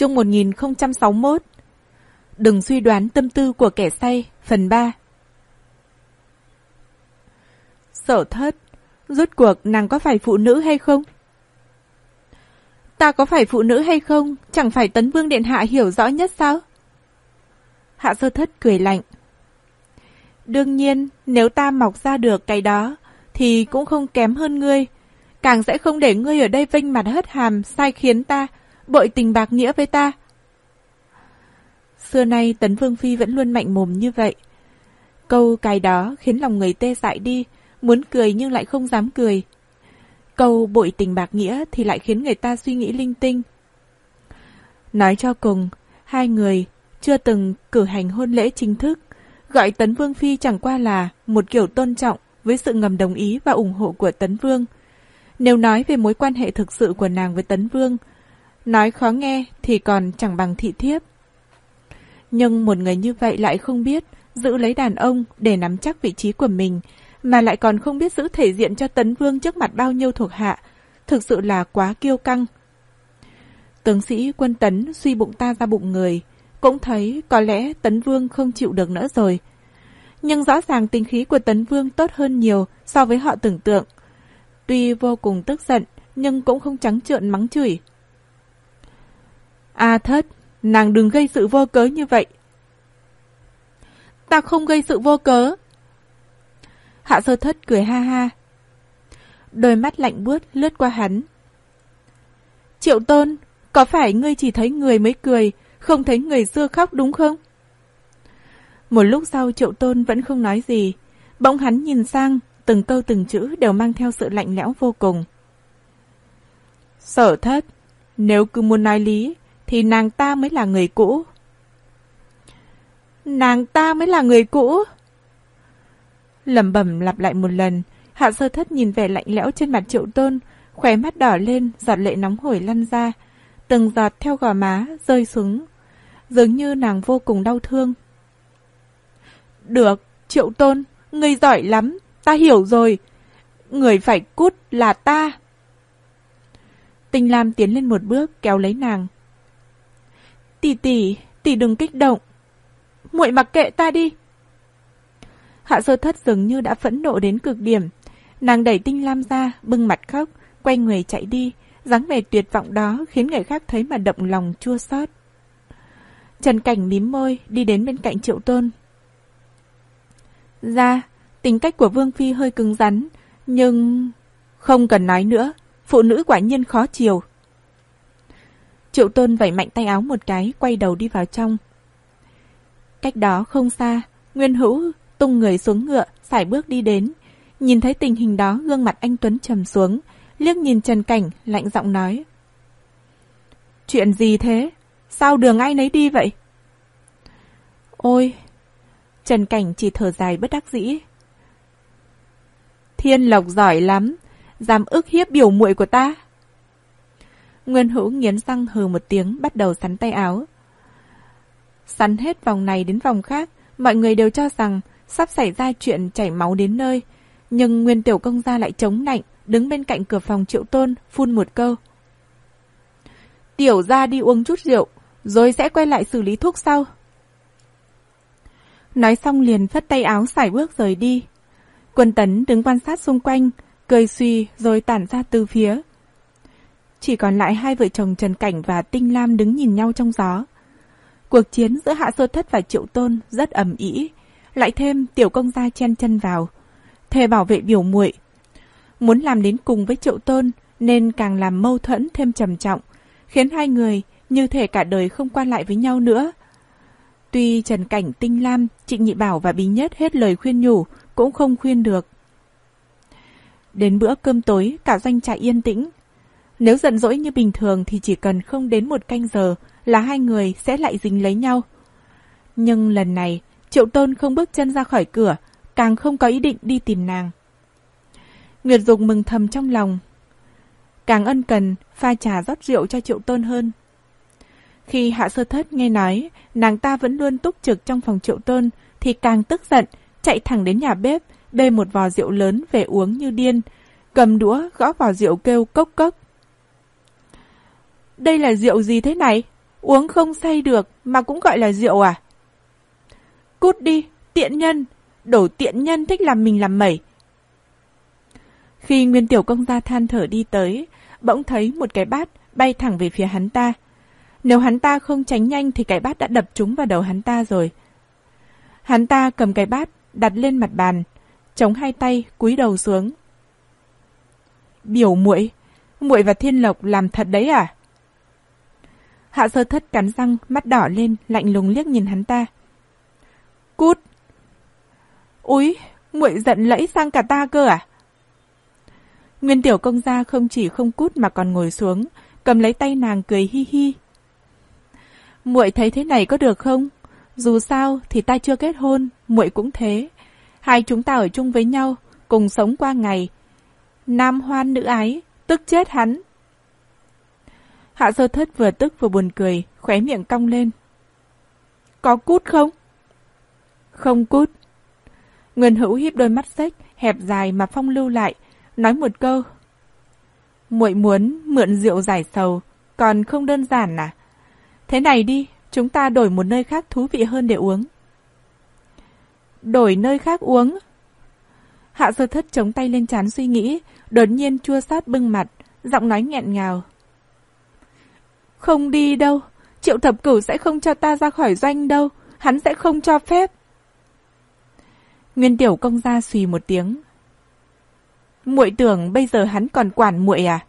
chương 1061 Đừng suy đoán tâm tư của kẻ say, phần 3 Sở thất, rốt cuộc nàng có phải phụ nữ hay không? Ta có phải phụ nữ hay không, chẳng phải tấn vương điện hạ hiểu rõ nhất sao? Hạ sơ thất cười lạnh. Đương nhiên, nếu ta mọc ra được cái đó, thì cũng không kém hơn ngươi. Càng sẽ không để ngươi ở đây vinh mặt hất hàm, sai khiến ta, bội tình bạc nghĩa với ta. Xưa nay Tấn Vương Phi vẫn luôn mạnh mồm như vậy. Câu cái đó khiến lòng người tê dại đi, muốn cười nhưng lại không dám cười. Câu bội tình bạc nghĩa thì lại khiến người ta suy nghĩ linh tinh. Nói cho cùng, hai người chưa từng cử hành hôn lễ chính thức, gọi Tấn Vương Phi chẳng qua là một kiểu tôn trọng với sự ngầm đồng ý và ủng hộ của Tấn Vương. Nếu nói về mối quan hệ thực sự của nàng với Tấn Vương, nói khó nghe thì còn chẳng bằng thị thiếp. Nhưng một người như vậy lại không biết giữ lấy đàn ông để nắm chắc vị trí của mình, mà lại còn không biết giữ thể diện cho Tấn Vương trước mặt bao nhiêu thuộc hạ, thực sự là quá kiêu căng. Tướng sĩ quân Tấn suy bụng ta ra bụng người, cũng thấy có lẽ Tấn Vương không chịu được nữa rồi. Nhưng rõ ràng tình khí của Tấn Vương tốt hơn nhiều so với họ tưởng tượng. Tuy vô cùng tức giận, nhưng cũng không trắng trợn mắng chửi. A thất, nàng đừng gây sự vô cớ như vậy. Ta không gây sự vô cớ. Hạ sơ thất cười ha ha. Đôi mắt lạnh buốt lướt qua hắn. Triệu tôn, có phải ngươi chỉ thấy người mới cười, không thấy người xưa khóc đúng không? Một lúc sau triệu tôn vẫn không nói gì. Bỗng hắn nhìn sang, từng câu từng chữ đều mang theo sự lạnh lẽo vô cùng. Sở thất, nếu cứ muốn nói lý, thì nàng ta mới là người cũ. Nàng ta mới là người cũ. Lầm bẩm lặp lại một lần, hạ sơ thất nhìn vẻ lạnh lẽo trên mặt triệu tôn, khóe mắt đỏ lên, giọt lệ nóng hổi lăn ra, từng giọt theo gò má, rơi xuống. Dường như nàng vô cùng đau thương. Được, triệu tôn, ngươi giỏi lắm, ta hiểu rồi. Người phải cút là ta. tình Lam tiến lên một bước kéo lấy nàng. Tỷ tỷ, tỷ đừng kích động. muội mặc kệ ta đi. Hạ sơ thất dường như đã phẫn nộ đến cực điểm. Nàng đẩy Tinh Lam ra, bưng mặt khóc, quay người chạy đi. dáng vẻ tuyệt vọng đó khiến người khác thấy mà động lòng chua xót. Trần Cảnh mím môi, đi đến bên cạnh Triệu Tôn. Ra, tính cách của Vương Phi hơi cứng rắn, nhưng... Không cần nói nữa, phụ nữ quả nhiên khó chiều. Triệu Tôn vẩy mạnh tay áo một cái, quay đầu đi vào trong. Cách đó không xa, Nguyên Hữu tung người xuống ngựa, sải bước đi đến. Nhìn thấy tình hình đó, gương mặt anh Tuấn trầm xuống, liếc nhìn Trần Cảnh, lạnh giọng nói. Chuyện gì thế? Sao đường ai nấy đi vậy? Ôi! Trần Cảnh chỉ thở dài bất đắc dĩ. Thiên Lộc giỏi lắm, dám ức hiếp biểu muội của ta. Nguyên Hữu nghiến răng hừ một tiếng bắt đầu sắn tay áo. Sắn hết vòng này đến vòng khác, mọi người đều cho rằng sắp xảy ra chuyện chảy máu đến nơi. Nhưng Nguyên Tiểu Công Gia lại chống nạnh đứng bên cạnh cửa phòng triệu tôn, phun một câu. Tiểu ra đi uống chút rượu, rồi sẽ quay lại xử lý thuốc sau. Nói xong liền phất tay áo xài bước rời đi. Quân tấn đứng quan sát xung quanh, cười suy rồi tản ra từ phía. Chỉ còn lại hai vợ chồng Trần Cảnh và Tinh Lam đứng nhìn nhau trong gió. Cuộc chiến giữa Hạ Sơ Thất và Triệu Tôn rất ầm ĩ, lại thêm tiểu công gia chen chân vào, thề bảo vệ biểu muội. Muốn làm đến cùng với Triệu Tôn nên càng làm mâu thuẫn thêm trầm trọng, khiến hai người như thể cả đời không quan lại với nhau nữa. Tuy Trần Cảnh, Tinh Lam, Trịnh Nhị Bảo và Bí Nhất hết lời khuyên nhủ, cũng không khuyên được. Đến bữa cơm tối, cả doanh trại yên tĩnh. Nếu giận dỗi như bình thường thì chỉ cần không đến một canh giờ là hai người sẽ lại dính lấy nhau. Nhưng lần này, Triệu Tôn không bước chân ra khỏi cửa, càng không có ý định đi tìm nàng. Nguyệt Dục mừng thầm trong lòng. Càng ân cần, pha trà rót rượu cho Triệu Tôn hơn. Khi Hạ Sơ Thất nghe nói nàng ta vẫn luôn túc trực trong phòng Triệu Tôn thì càng tức giận, chạy thẳng đến nhà bếp, bê một vò rượu lớn về uống như điên, cầm đũa gõ vào rượu kêu cốc cốc. Đây là rượu gì thế này? Uống không say được mà cũng gọi là rượu à? Cút đi, tiện nhân, đổ tiện nhân thích làm mình làm mẩy. Khi Nguyên Tiểu Công gia than thở đi tới, bỗng thấy một cái bát bay thẳng về phía hắn ta. Nếu hắn ta không tránh nhanh thì cái bát đã đập trúng vào đầu hắn ta rồi. Hắn ta cầm cái bát, đặt lên mặt bàn, chống hai tay, cúi đầu xuống. Biểu muội, muội và Thiên Lộc làm thật đấy à? Hạ sơ thất cắn răng, mắt đỏ lên, lạnh lùng liếc nhìn hắn ta. Cút! Úi, muội giận lẫy sang cả ta cơ à? Nguyên tiểu công gia không chỉ không cút mà còn ngồi xuống, cầm lấy tay nàng cười hi hi. Muội thấy thế này có được không? Dù sao thì ta chưa kết hôn, muội cũng thế. Hai chúng ta ở chung với nhau, cùng sống qua ngày. Nam hoan nữ ái, tức chết hắn. Hạ sơ thất vừa tức vừa buồn cười, khóe miệng cong lên. Có cút không? Không cút. Nguyên hữu hiếp đôi mắt xếch, hẹp dài mà phong lưu lại, nói một câu. muội muốn mượn rượu giải sầu, còn không đơn giản à? Thế này đi, chúng ta đổi một nơi khác thú vị hơn để uống. Đổi nơi khác uống? Hạ sơ thất chống tay lên chán suy nghĩ, đột nhiên chua sát bưng mặt, giọng nói nghẹn ngào. Không đi đâu, triệu thập cửu sẽ không cho ta ra khỏi doanh đâu, hắn sẽ không cho phép. Nguyên tiểu công gia xùy một tiếng. muội tưởng bây giờ hắn còn quản muội à?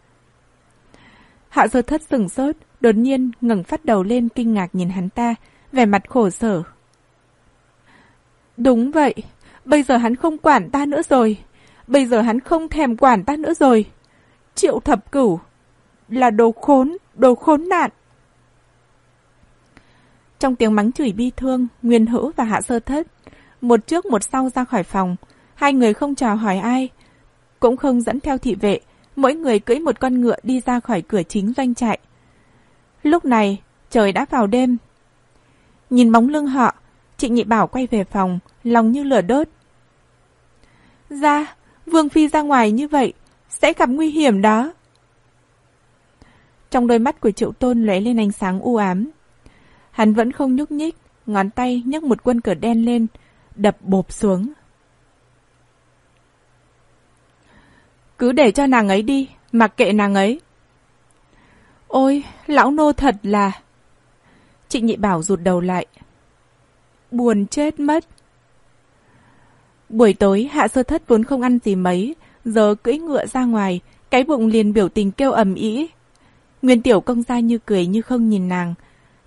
Hạ sơ thất sừng sốt, đột nhiên ngẩng phát đầu lên kinh ngạc nhìn hắn ta, vẻ mặt khổ sở. Đúng vậy, bây giờ hắn không quản ta nữa rồi. Bây giờ hắn không thèm quản ta nữa rồi. Triệu thập cửu là đồ khốn, đồ khốn nạn. Trong tiếng mắng chửi bi thương, Nguyên Hữu và Hạ Sơ Thất, một trước một sau ra khỏi phòng, hai người không chào hỏi ai, cũng không dẫn theo thị vệ, mỗi người cưỡi một con ngựa đi ra khỏi cửa chính doanh trại. Lúc này, trời đã vào đêm. Nhìn bóng lưng họ, chị Nhị Bảo quay về phòng, lòng như lửa đốt. Ra, Vương Phi ra ngoài như vậy, sẽ gặp nguy hiểm đó. Trong đôi mắt của Triệu Tôn lóe lên ánh sáng u ám. Hắn vẫn không nhúc nhích, ngón tay nhấc một quân cờ đen lên, đập bộp xuống. Cứ để cho nàng ấy đi, mặc kệ nàng ấy. Ôi, lão nô thật là... Trịnh nhị bảo rụt đầu lại. Buồn chết mất. Buổi tối, hạ sơ thất vốn không ăn gì mấy, giờ cưỡi ngựa ra ngoài, cái bụng liền biểu tình kêu ầm ĩ. Nguyên tiểu công gia như cười như không nhìn nàng.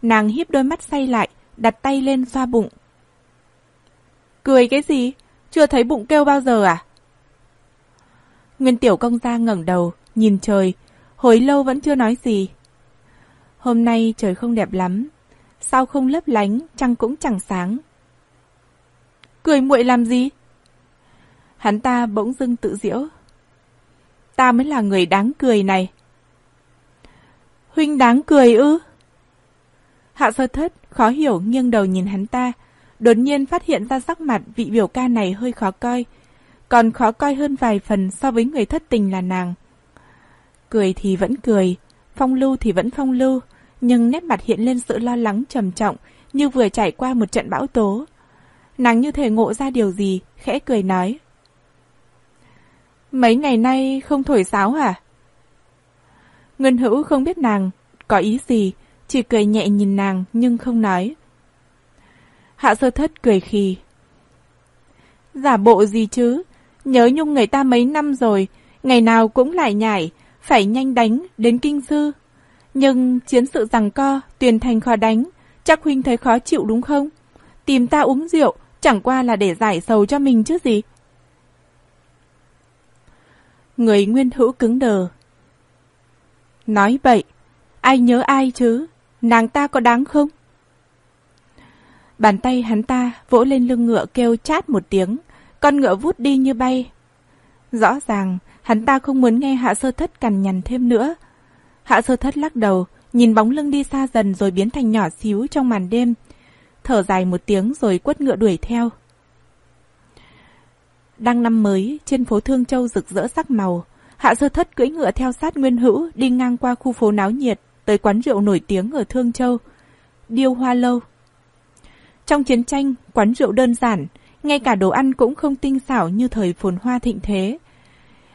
Nàng hiếp đôi mắt say lại, đặt tay lên xoa bụng. Cười cái gì? Chưa thấy bụng kêu bao giờ à? Nguyên tiểu công gia ngẩng đầu, nhìn trời, hồi lâu vẫn chưa nói gì. Hôm nay trời không đẹp lắm, sao không lấp lánh, trăng cũng chẳng sáng. Cười muội làm gì? Hắn ta bỗng dưng tự diễu. Ta mới là người đáng cười này. Huynh đáng cười ư? Hạ sơ thất khó hiểu nghiêng đầu nhìn hắn ta, đột nhiên phát hiện ra sắc mặt vị biểu ca này hơi khó coi, còn khó coi hơn vài phần so với người thất tình là nàng. Cười thì vẫn cười, phong lưu thì vẫn phong lưu, nhưng nét mặt hiện lên sự lo lắng trầm trọng như vừa trải qua một trận bão tố. Nàng như thể ngộ ra điều gì, khẽ cười nói. Mấy ngày nay không thổi sáo hả? Ngân hữu không biết nàng có ý gì, chỉ cười nhẹ nhìn nàng nhưng không nói. Hạ sơ thất cười khì. Giả bộ gì chứ? Nhớ nhung người ta mấy năm rồi, ngày nào cũng lại nhảy, phải nhanh đánh đến kinh sư. Nhưng chiến sự rằng co, tuyền thành khó đánh, chắc huynh thấy khó chịu đúng không? Tìm ta uống rượu, chẳng qua là để giải sầu cho mình chứ gì. Người nguyên hữu cứng đờ. Nói vậy, ai nhớ ai chứ? Nàng ta có đáng không? Bàn tay hắn ta vỗ lên lưng ngựa kêu chát một tiếng, con ngựa vút đi như bay. Rõ ràng, hắn ta không muốn nghe hạ sơ thất cằn nhằn thêm nữa. Hạ sơ thất lắc đầu, nhìn bóng lưng đi xa dần rồi biến thành nhỏ xíu trong màn đêm. Thở dài một tiếng rồi quất ngựa đuổi theo. Đang năm mới, trên phố Thương Châu rực rỡ sắc màu, Hạ sơ thất cưỡi ngựa theo sát Nguyên Hữu đi ngang qua khu phố náo nhiệt tới quán rượu nổi tiếng ở Thương Châu. điêu hoa lâu. Trong chiến tranh, quán rượu đơn giản, ngay cả đồ ăn cũng không tinh xảo như thời phồn hoa thịnh thế.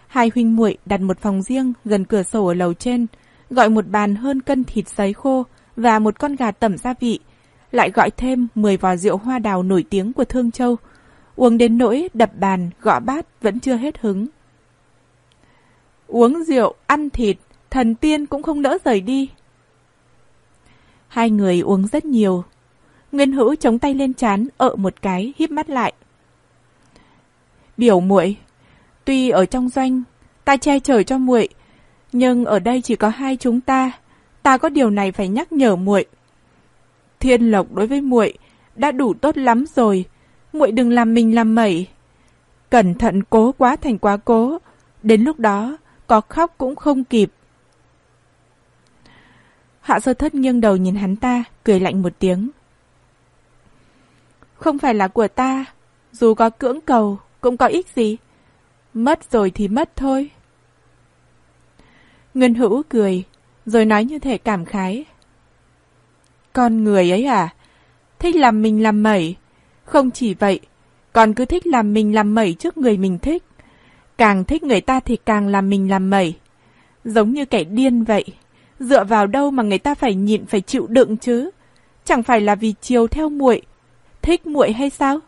Hai huynh muội đặt một phòng riêng gần cửa sổ ở lầu trên, gọi một bàn hơn cân thịt sấy khô và một con gà tẩm gia vị, lại gọi thêm 10 vò rượu hoa đào nổi tiếng của Thương Châu. Uống đến nỗi đập bàn, gõ bát vẫn chưa hết hứng. Uống rượu, ăn thịt, thần tiên cũng không nỡ rời đi. Hai người uống rất nhiều. Nguyên Hữu chống tay lên chán, ợ một cái, híp mắt lại. Biểu muội, tuy ở trong doanh, ta che chở cho muội, nhưng ở đây chỉ có hai chúng ta, ta có điều này phải nhắc nhở muội. Thiên lộc đối với muội đã đủ tốt lắm rồi, muội đừng làm mình làm mẩy. Cẩn thận cố quá thành quá cố, đến lúc đó có khóc cũng không kịp. Hạ sơ thất nghiêng đầu nhìn hắn ta, cười lạnh một tiếng. Không phải là của ta, dù có cưỡng cầu, cũng có ích gì. Mất rồi thì mất thôi. Nguyên hữu cười, rồi nói như thể cảm khái. Con người ấy à? Thích làm mình làm mẩy. Không chỉ vậy, còn cứ thích làm mình làm mẩy trước người mình thích. Càng thích người ta thì càng làm mình làm mẩy. Giống như kẻ điên vậy. Dựa vào đâu mà người ta phải nhịn phải chịu đựng chứ? Chẳng phải là vì chiều theo muội, thích muội hay sao?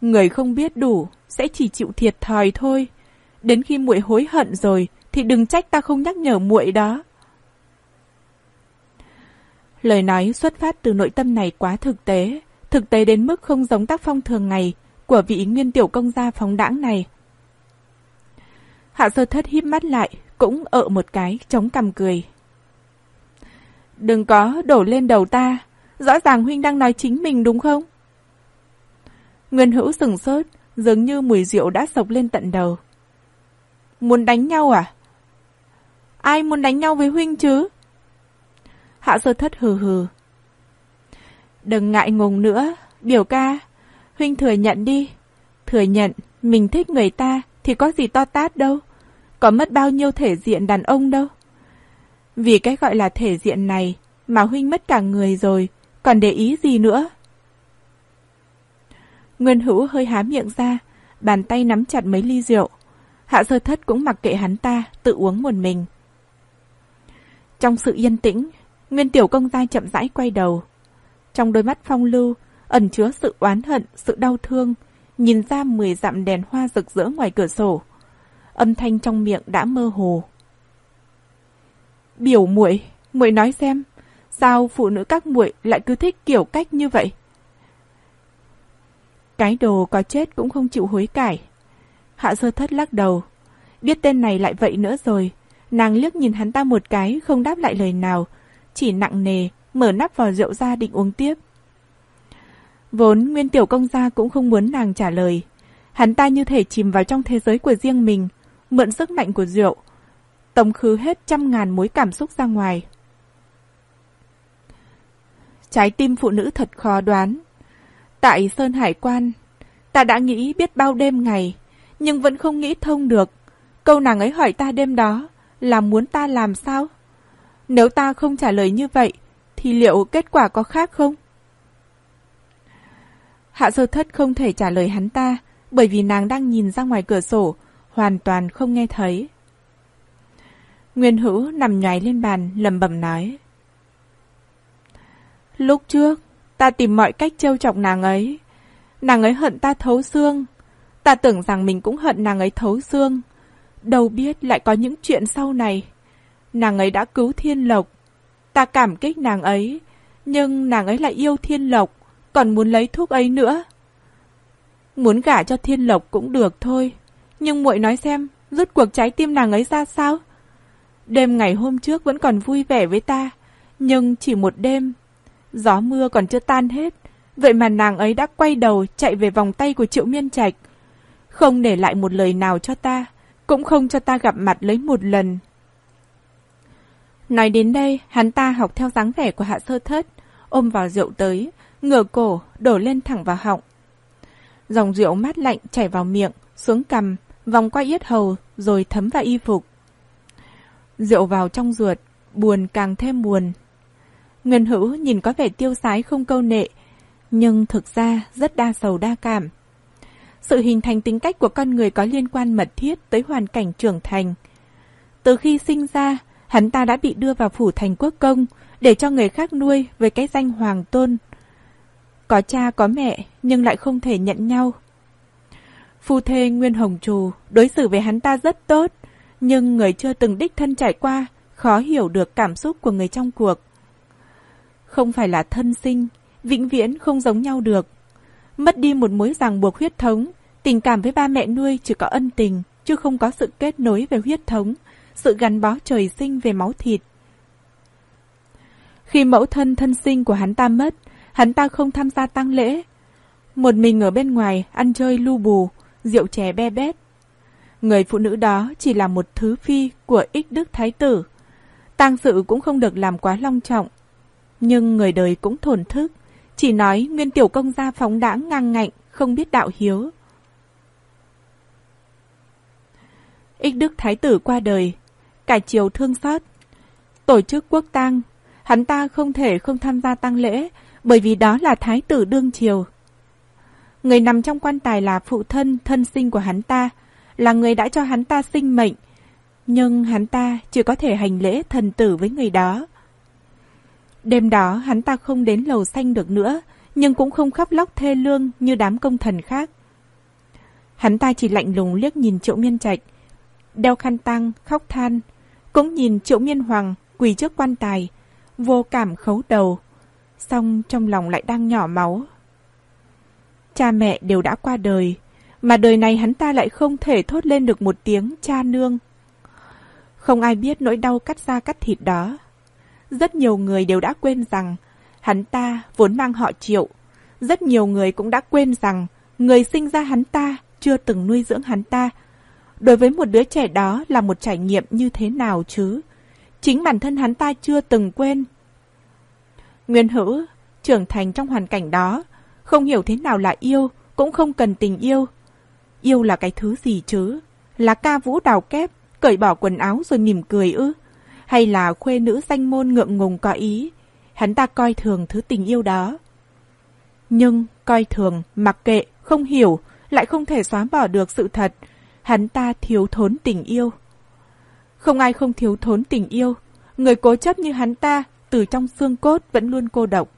Người không biết đủ sẽ chỉ chịu thiệt thòi thôi. Đến khi muội hối hận rồi thì đừng trách ta không nhắc nhở muội đó. Lời nói xuất phát từ nội tâm này quá thực tế, thực tế đến mức không giống tác phong thường ngày của vị nguyên tiểu công gia phóng đãng này. Hạ sơ thất híp mắt lại, cũng ợ một cái, chống cằm cười. Đừng có đổ lên đầu ta, rõ ràng huynh đang nói chính mình đúng không? Nguyên hữu sừng sốt, dường như mùi rượu đã sộc lên tận đầu. Muốn đánh nhau à? Ai muốn đánh nhau với huynh chứ? Hạ sơ thất hừ hừ. Đừng ngại ngùng nữa, biểu ca. Huynh thừa nhận đi. Thừa nhận, mình thích người ta thì có gì to tát đâu. Có mất bao nhiêu thể diện đàn ông đâu. Vì cái gọi là thể diện này mà huynh mất cả người rồi, còn để ý gì nữa? Nguyên hữu hơi há miệng ra, bàn tay nắm chặt mấy ly rượu. Hạ sơ thất cũng mặc kệ hắn ta, tự uống một mình. Trong sự yên tĩnh, Nguyên tiểu công gia chậm rãi quay đầu. Trong đôi mắt phong lưu, ẩn chứa sự oán hận, sự đau thương, nhìn ra mười dặm đèn hoa rực rỡ ngoài cửa sổ. Âm thanh trong miệng đã mơ hồ. Biểu muội, muội nói xem, sao phụ nữ các muội lại cứ thích kiểu cách như vậy? Cái đồ có chết cũng không chịu hối cải. Hạ sơ thất lắc đầu. Biết tên này lại vậy nữa rồi. Nàng liếc nhìn hắn ta một cái, không đáp lại lời nào. Chỉ nặng nề, mở nắp vào rượu ra định uống tiếp. Vốn nguyên tiểu công gia cũng không muốn nàng trả lời. Hắn ta như thể chìm vào trong thế giới của riêng mình, mượn sức mạnh của rượu, tống khứ hết trăm ngàn mối cảm xúc ra ngoài. Trái tim phụ nữ thật khó đoán. Tại Sơn Hải Quan, ta đã nghĩ biết bao đêm ngày, nhưng vẫn không nghĩ thông được. Câu nàng ấy hỏi ta đêm đó là muốn ta làm sao? Nếu ta không trả lời như vậy, thì liệu kết quả có khác không? Hạ sơ thất không thể trả lời hắn ta, bởi vì nàng đang nhìn ra ngoài cửa sổ, hoàn toàn không nghe thấy. Nguyên hữu nằm nhoài lên bàn, lầm bầm nói. Lúc trước, ta tìm mọi cách trêu chọc nàng ấy. Nàng ấy hận ta thấu xương. Ta tưởng rằng mình cũng hận nàng ấy thấu xương. Đâu biết lại có những chuyện sau này. Nàng ấy đã cứu thiên lộc. Ta cảm kích nàng ấy. Nhưng nàng ấy lại yêu thiên lộc. Còn muốn lấy thuốc ấy nữa. Muốn gả cho thiên lộc cũng được thôi. Nhưng muội nói xem, rút cuộc trái tim nàng ấy ra sao? Đêm ngày hôm trước vẫn còn vui vẻ với ta. Nhưng chỉ một đêm Gió mưa còn chưa tan hết, vậy mà nàng ấy đã quay đầu chạy về vòng tay của Triệu Miên Trạch. Không để lại một lời nào cho ta, cũng không cho ta gặp mặt lấy một lần. Nói đến đây, hắn ta học theo dáng vẻ của hạ sơ thất, ôm vào rượu tới, ngửa cổ, đổ lên thẳng vào họng. Dòng rượu mát lạnh chảy vào miệng, xuống cằm, vòng qua yết hầu, rồi thấm vào y phục. Rượu vào trong ruột, buồn càng thêm buồn. Ngân Hữu nhìn có vẻ tiêu sái không câu nệ, nhưng thực ra rất đa sầu đa cảm. Sự hình thành tính cách của con người có liên quan mật thiết tới hoàn cảnh trưởng thành. Từ khi sinh ra, hắn ta đã bị đưa vào phủ thành quốc công để cho người khác nuôi với cái danh hoàng tôn. Có cha có mẹ nhưng lại không thể nhận nhau. Phu thê Nguyên Hồng Trù đối xử với hắn ta rất tốt, nhưng người chưa từng đích thân trải qua khó hiểu được cảm xúc của người trong cuộc. Không phải là thân sinh, vĩnh viễn không giống nhau được. Mất đi một mối ràng buộc huyết thống, tình cảm với ba mẹ nuôi chỉ có ân tình, chứ không có sự kết nối về huyết thống, sự gắn bó trời sinh về máu thịt. Khi mẫu thân thân sinh của hắn ta mất, hắn ta không tham gia tang lễ. Một mình ở bên ngoài ăn chơi lu bù, rượu chè be bét. Người phụ nữ đó chỉ là một thứ phi của ích đức thái tử. tang sự cũng không được làm quá long trọng. Nhưng người đời cũng thổn thức, chỉ nói nguyên tiểu công gia phóng đãng ngang ngạnh, không biết đạo hiếu. Ích đức thái tử qua đời, cả triều thương xót. Tổ chức quốc tang, hắn ta không thể không tham gia tang lễ, bởi vì đó là thái tử đương triều. Người nằm trong quan tài là phụ thân, thân sinh của hắn ta, là người đã cho hắn ta sinh mệnh, nhưng hắn ta chỉ có thể hành lễ thần tử với người đó. Đêm đó hắn ta không đến lầu xanh được nữa, nhưng cũng không khóc lóc thê lương như đám công thần khác. Hắn ta chỉ lạnh lùng liếc nhìn triệu miên trạch, đeo khăn tăng, khóc than, cũng nhìn triệu miên hoàng quỳ trước quan tài, vô cảm khấu đầu, xong trong lòng lại đang nhỏ máu. Cha mẹ đều đã qua đời, mà đời này hắn ta lại không thể thốt lên được một tiếng cha nương. Không ai biết nỗi đau cắt da cắt thịt đó. Rất nhiều người đều đã quên rằng hắn ta vốn mang họ triệu. Rất nhiều người cũng đã quên rằng người sinh ra hắn ta chưa từng nuôi dưỡng hắn ta. Đối với một đứa trẻ đó là một trải nghiệm như thế nào chứ? Chính bản thân hắn ta chưa từng quên. Nguyên hữu, trưởng thành trong hoàn cảnh đó, không hiểu thế nào là yêu, cũng không cần tình yêu. Yêu là cái thứ gì chứ? Là ca vũ đào kép, cởi bỏ quần áo rồi mỉm cười ư? Hay là khuê nữ danh môn ngượng ngùng có ý? Hắn ta coi thường thứ tình yêu đó. Nhưng coi thường, mặc kệ, không hiểu, lại không thể xóa bỏ được sự thật. Hắn ta thiếu thốn tình yêu. Không ai không thiếu thốn tình yêu. Người cố chấp như hắn ta, từ trong xương cốt vẫn luôn cô độc.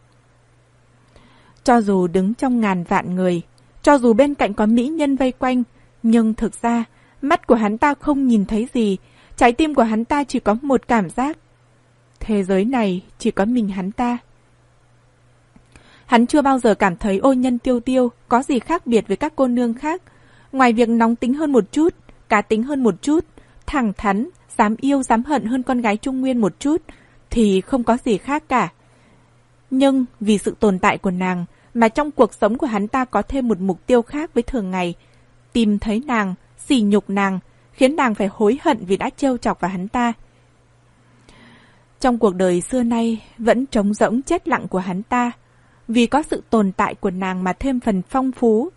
Cho dù đứng trong ngàn vạn người, cho dù bên cạnh có mỹ nhân vây quanh, nhưng thực ra, mắt của hắn ta không nhìn thấy gì, trái tim của hắn ta chỉ có một cảm giác. Thế giới này chỉ có mình hắn ta. Hắn chưa bao giờ cảm thấy ô nhân tiêu tiêu có gì khác biệt với các cô nương khác, ngoài việc nóng tính hơn một chút, cá tính hơn một chút, thẳng thắn, dám yêu dám hận hơn con gái Trung Nguyên một chút, thì không có gì khác cả. Nhưng vì sự tồn tại của nàng mà trong cuộc sống của hắn ta có thêm một mục tiêu khác với thường ngày. Tìm thấy nàng, xỉ nhục nàng, khiến nàng phải hối hận vì đã trêu chọc vào hắn ta. Trong cuộc đời xưa nay vẫn trống rỗng chết lặng của hắn ta, vì có sự tồn tại của nàng mà thêm phần phong phú.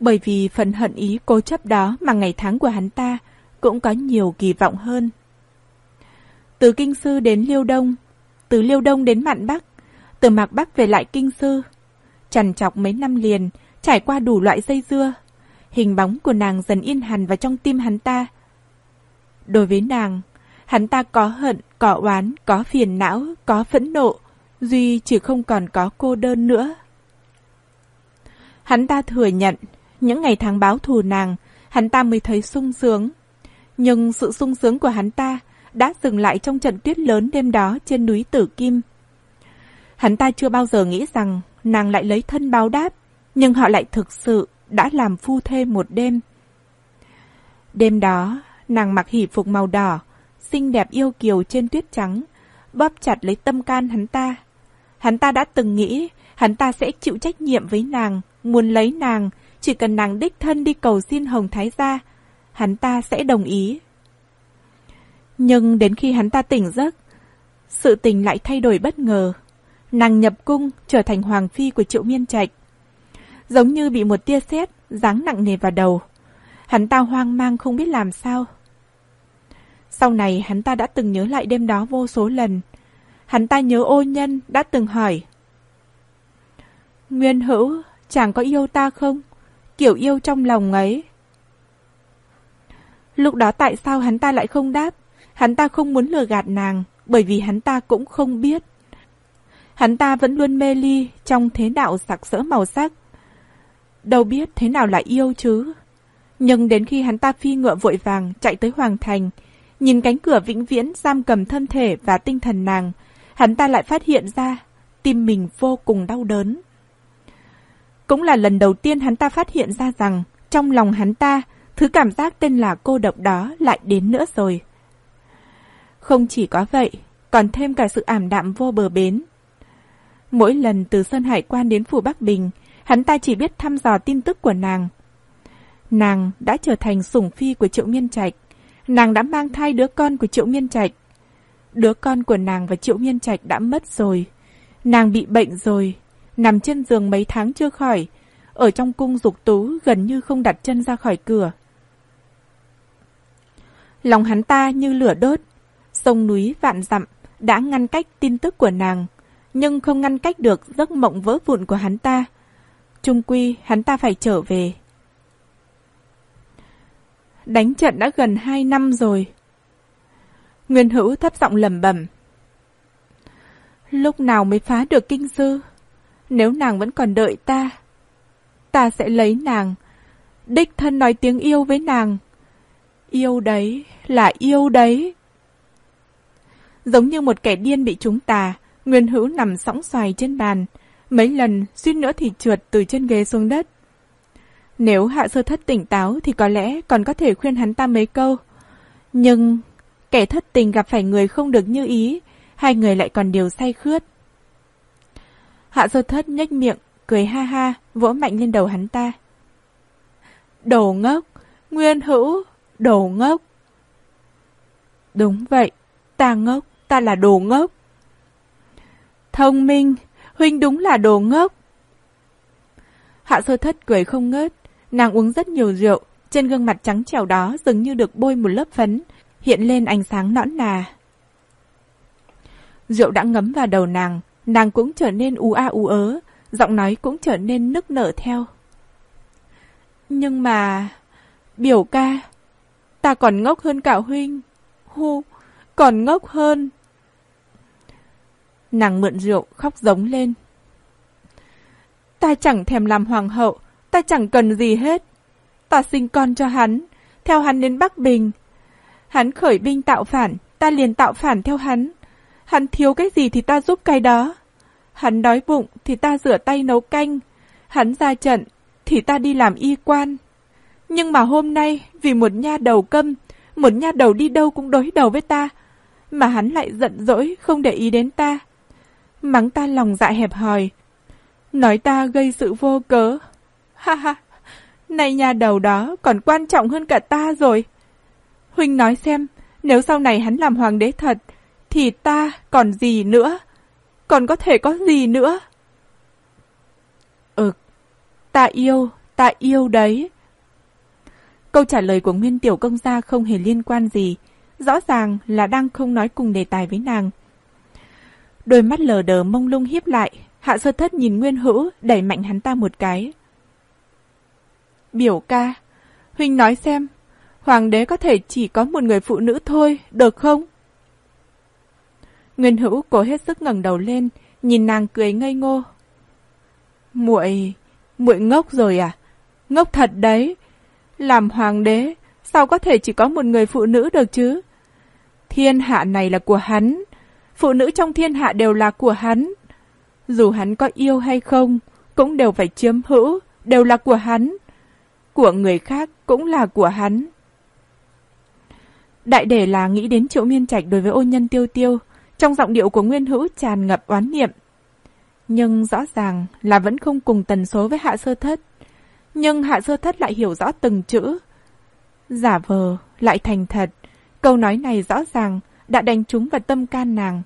Bởi vì phần hận ý cố chấp đó mà ngày tháng của hắn ta cũng có nhiều kỳ vọng hơn. Từ Kinh Sư đến Liêu Đông, từ Liêu Đông đến Mạn Bắc, từ Mạc Bắc về lại Kinh Sư. Trằn trọc mấy năm liền, trải qua đủ loại dây dưa. Hình bóng của nàng dần yên hẳn vào trong tim hắn ta. Đối với nàng, hắn ta có hận, có oán, có phiền não, có phẫn nộ, Duy chỉ không còn có cô đơn nữa. Hắn ta thừa nhận, những ngày tháng báo thù nàng, hắn ta mới thấy sung sướng. Nhưng sự sung sướng của hắn ta đã dừng lại trong trận tuyết lớn đêm đó trên núi Tử Kim. Hắn ta chưa bao giờ nghĩ rằng nàng lại lấy thân báo đáp, nhưng họ lại thực sự đã làm phu thê một đêm. Đêm đó, nàng mặc hỷ phục màu đỏ, xinh đẹp yêu kiều trên tuyết trắng, bóp chặt lấy tâm can hắn ta. Hắn ta đã từng nghĩ hắn ta sẽ chịu trách nhiệm với nàng, muốn lấy nàng, chỉ cần nàng đích thân đi cầu xin Hồng Thái gia, hắn ta sẽ đồng ý. Nhưng đến khi hắn ta tỉnh giấc, sự tình lại thay đổi bất ngờ. Nàng nhập cung trở thành hoàng phi của triệu miên trạch. Giống như bị một tia sét giáng nặng nề vào đầu. Hắn ta hoang mang không biết làm sao. Sau này hắn ta đã từng nhớ lại đêm đó vô số lần. hắn ta nhớ ô nhân đã từng hỏi. Nguyên hữu, chàng có yêu ta không? Kiểu yêu trong lòng ấy. Lúc đó tại sao hắn ta lại không đáp? Hắn ta không muốn lừa gạt nàng, bởi vì hắn ta cũng không biết. Hắn ta vẫn luôn mê ly trong thế đạo sặc sỡ màu sắc. Đâu biết thế nào là yêu chứ? Nhưng đến khi hắn ta phi ngựa vội vàng chạy tới Hoàng Thành, nhìn cánh cửa vĩnh viễn giam cầm thân thể và tinh thần nàng, hắn ta lại phát hiện ra tim mình vô cùng đau đớn. Cũng là lần đầu tiên hắn ta phát hiện ra rằng trong lòng hắn ta, thứ cảm giác tên là cô độc đó lại đến nữa rồi. Không chỉ có vậy, còn thêm cả sự ảm đạm vô bờ bến. Mỗi lần từ Sơn Hải quan đến Phủ Bắc Bình, hắn ta chỉ biết thăm dò tin tức của nàng. Nàng đã trở thành sủng phi của Triệu Miên Trạch. Nàng đã mang thai đứa con của Triệu Miên Trạch. Đứa con của nàng và Triệu Miên Trạch đã mất rồi. Nàng bị bệnh rồi, nằm trên giường mấy tháng chưa khỏi, ở trong cung dục tú gần như không đặt chân ra khỏi cửa. Lòng hắn ta như lửa đốt, sông núi vạn dặm đã ngăn cách tin tức của nàng, nhưng không ngăn cách được giấc mộng vỡ vụn của hắn ta. Trung quy, hắn ta phải trở về. Đánh trận đã gần hai năm rồi. Nguyên hữu thấp giọng lẩm bẩm. Lúc nào mới phá được kinh sư? Nếu nàng vẫn còn đợi ta, ta sẽ lấy nàng. Đích thân nói tiếng yêu với nàng. Yêu đấy, là yêu đấy. Giống như một kẻ điên bị trúng tà, Nguyên Hữu nằm sóng xoài trên bàn. Mấy lần, suýt nữa thì trượt từ trên ghế xuống đất. Nếu hạ sơ thất tỉnh táo thì có lẽ còn có thể khuyên hắn ta mấy câu. Nhưng kẻ thất tình gặp phải người không được như ý, hai người lại còn đều say khướt. Hạ sơ thất nhếch miệng, cười ha ha, vỗ mạnh lên đầu hắn ta. Đồ ngốc, nguyên hữu, đồ ngốc. Đúng vậy, ta ngốc, ta là đồ ngốc. Thông minh, huynh đúng là đồ ngốc. Hạ sơ thất cười không ngớt, nàng uống rất nhiều rượu, trên gương mặt trắng trẻo đó dường như được bôi một lớp phấn, hiện lên ánh sáng nõn nà. Rượu đã ngấm vào đầu nàng, nàng cũng trở nên ú a ú ớ, giọng nói cũng trở nên nức nở theo. Nhưng mà... Biểu ca, ta còn ngốc hơn cả huynh. Hu, còn ngốc hơn. Nàng mượn rượu khóc giống lên. Ta chẳng thèm làm hoàng hậu, ta chẳng cần gì hết. Ta sinh con cho hắn, theo hắn đến Bắc Bình. Hắn khởi binh tạo phản, ta liền tạo phản theo hắn. Hắn thiếu cái gì thì ta giúp cái đó. Hắn đói bụng thì ta rửa tay nấu canh. Hắn ra trận thì ta đi làm y quan. Nhưng mà hôm nay vì một nha đầu câm, một nha đầu đi đâu cũng đối đầu với ta, mà hắn lại giận dỗi không để ý đến ta. Mắng ta lòng dạ hẹp hòi, nói ta gây sự vô cớ. Ha ha, này nhà đầu đó còn quan trọng hơn cả ta rồi. Huynh nói xem, nếu sau này hắn làm hoàng đế thật, thì ta còn gì nữa? Còn có thể có gì nữa? Ừ, ta yêu, ta yêu đấy. Câu trả lời của Nguyên Tiểu Công Gia không hề liên quan gì, rõ ràng là đang không nói cùng đề tài với nàng. Đôi mắt lờ đờ mông lung hiếp lại, hạ sơ thất nhìn Nguyên Hữu đẩy mạnh hắn ta một cái. Biểu ca, Huynh nói xem, Hoàng đế có thể chỉ có một người phụ nữ thôi, được không? Nguyên Hữu cố hết sức ngẩng đầu lên, nhìn nàng cười ngây ngô. Muội, muội ngốc rồi à? Ngốc thật đấy. Làm hoàng đế, sao có thể chỉ có một người phụ nữ được chứ? Thiên hạ này là của hắn, phụ nữ trong thiên hạ đều là của hắn. Dù hắn có yêu hay không, cũng đều phải chiếm hữu, đều là của hắn. Của người khác cũng là của hắn. Đại để là nghĩ đến triệu miên trạch đối với ôn nhân tiêu tiêu, trong giọng điệu của Nguyên Hữu tràn ngập oán niệm. Nhưng rõ ràng là vẫn không cùng tần số với hạ sơ thất. Nhưng hạ sơ thất lại hiểu rõ từng chữ. Giả vờ, lại thành thật. Câu nói này rõ ràng đã đánh trúng vào tâm can nàng.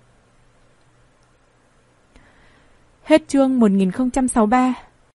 Hết chương 1063